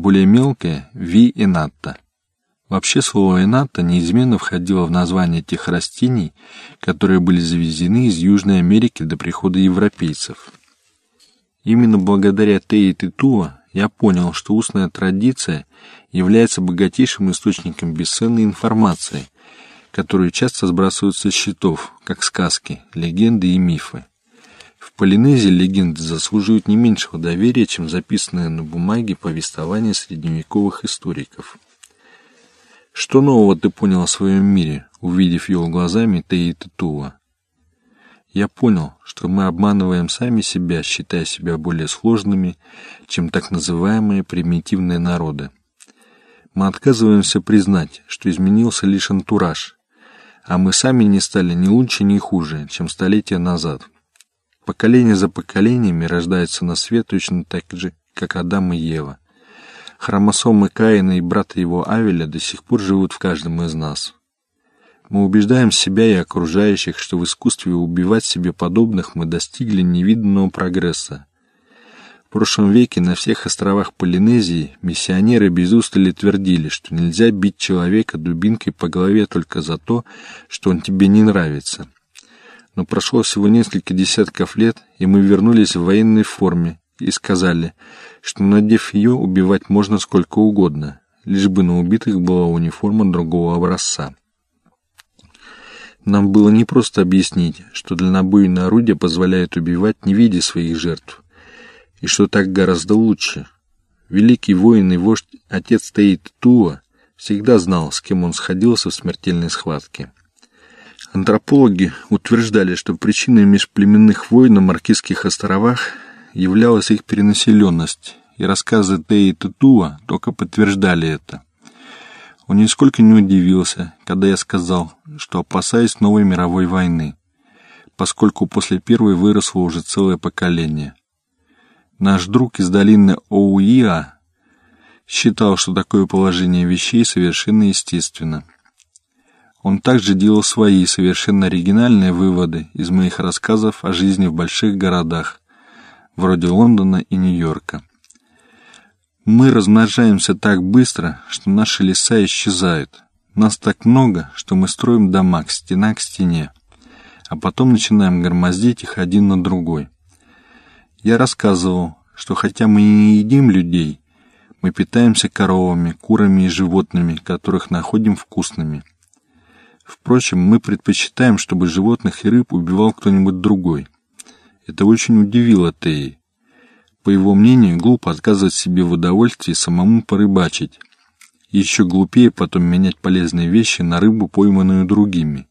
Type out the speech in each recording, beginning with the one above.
более мелкое — ви инатта. Вообще слово инатта неизменно входило в название тех растений, которые были завезены из Южной Америки до прихода европейцев. Именно благодаря Теи Титуа я понял, что устная традиция является богатейшим источником бесценной информации, которую часто сбрасывают со счетов, как сказки, легенды и мифы. В Полинезии легенды заслуживают не меньшего доверия, чем записанные на бумаге повествования средневековых историков. Что нового ты понял о своем мире, увидев его глазами Теи Титуа? Я понял, что мы обманываем сами себя, считая себя более сложными, чем так называемые примитивные народы. Мы отказываемся признать, что изменился лишь антураж, а мы сами не стали ни лучше, ни хуже, чем столетия назад. Поколение за поколениями рождается на свет точно так же, как Адам и Ева. Хромосомы Каина и брата его Авеля до сих пор живут в каждом из нас. Мы убеждаем себя и окружающих, что в искусстве убивать себе подобных мы достигли невиданного прогресса. В прошлом веке на всех островах Полинезии миссионеры без устали твердили, что нельзя бить человека дубинкой по голове только за то, что он тебе не нравится. Но прошло всего несколько десятков лет, и мы вернулись в военной форме и сказали, что, надев ее, убивать можно сколько угодно, лишь бы на убитых была униформа другого образца. Нам было не просто объяснить, что дальнобойное орудие позволяет убивать, не видя своих жертв, и что так гораздо лучше. Великий воин и вождь, отец Таит Туа, всегда знал, с кем он сходился в смертельной схватке. Антропологи утверждали, что причиной межплеменных войн на Маркизских островах являлась их перенаселенность, и рассказы Теи Тутуа только подтверждали это. Он нисколько не удивился, когда я сказал, что опасаюсь новой мировой войны, поскольку после первой выросло уже целое поколение. Наш друг из долины Оуиа считал, что такое положение вещей совершенно естественно. Он также делал свои совершенно оригинальные выводы из моих рассказов о жизни в больших городах, вроде Лондона и Нью-Йорка. Мы размножаемся так быстро, что наши леса исчезают. Нас так много, что мы строим дома к стена к стене, а потом начинаем громоздить их один на другой. Я рассказывал, что хотя мы не едим людей, мы питаемся коровами, курами и животными, которых находим вкусными. Впрочем, мы предпочитаем, чтобы животных и рыб убивал кто-нибудь другой. Это очень удивило Теи. По его мнению, глупо отказывать себе в удовольствии самому порыбачить. еще глупее потом менять полезные вещи на рыбу, пойманную другими.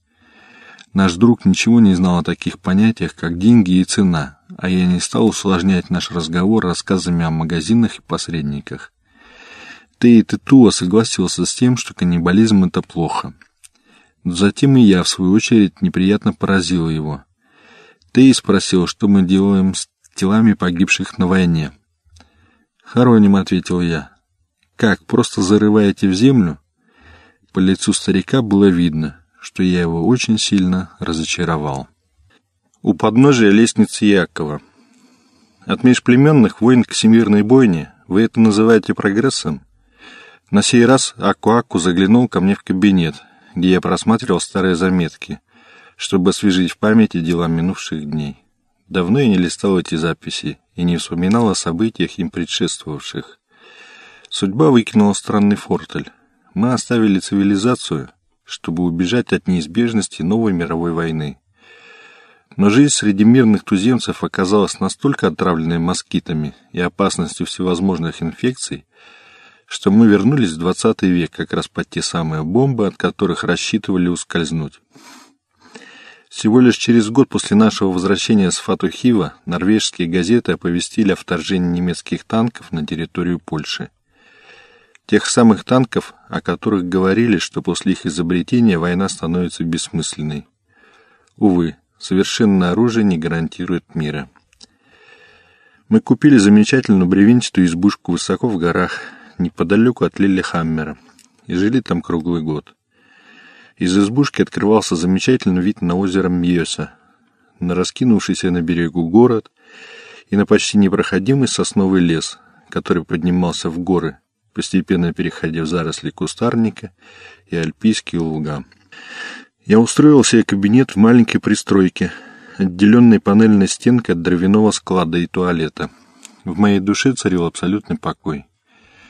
Наш друг ничего не знал о таких понятиях, как деньги и цена, а я не стал усложнять наш разговор рассказами о магазинах и посредниках. Ты и Тетуа согласился с тем, что каннибализм — это плохо. Затем и я, в свою очередь, неприятно поразил его. Ты спросил, что мы делаем с телами погибших на войне. «Хороним», — ответил я. «Как, просто зарываете в землю?» По лицу старика было видно, что я его очень сильно разочаровал. У подножия лестницы Якова. От межплеменных войн к всемирной бойне вы это называете прогрессом? На сей раз Аку-Аку заглянул ко мне в кабинет, где я просматривал старые заметки, чтобы освежить в памяти дела минувших дней. Давно я не листал эти записи и не вспоминал о событиях, им предшествовавших. Судьба выкинула странный фортель. Мы оставили цивилизацию, чтобы убежать от неизбежности новой мировой войны. Но жизнь среди мирных туземцев оказалась настолько отравленной москитами и опасностью всевозможных инфекций, что мы вернулись в 20 век как раз под те самые бомбы, от которых рассчитывали ускользнуть. Всего лишь через год после нашего возвращения с Фатухива норвежские газеты оповестили о вторжении немецких танков на территорию Польши. Тех самых танков, о которых говорили, что после их изобретения война становится бессмысленной. Увы, совершенное оружие не гарантирует мира. Мы купили замечательную бревенчатую избушку высоко в горах, неподалеку от Лиллехаммера, и жили там круглый год. Из избушки открывался замечательный вид на озеро Мьеса, на раскинувшийся на берегу город и на почти непроходимый сосновый лес, который поднимался в горы, постепенно переходя в заросли кустарника и альпийские луга. Я устроил себе кабинет в маленькой пристройке, отделенной панельной стенкой от дровяного склада и туалета. В моей душе царил абсолютный покой.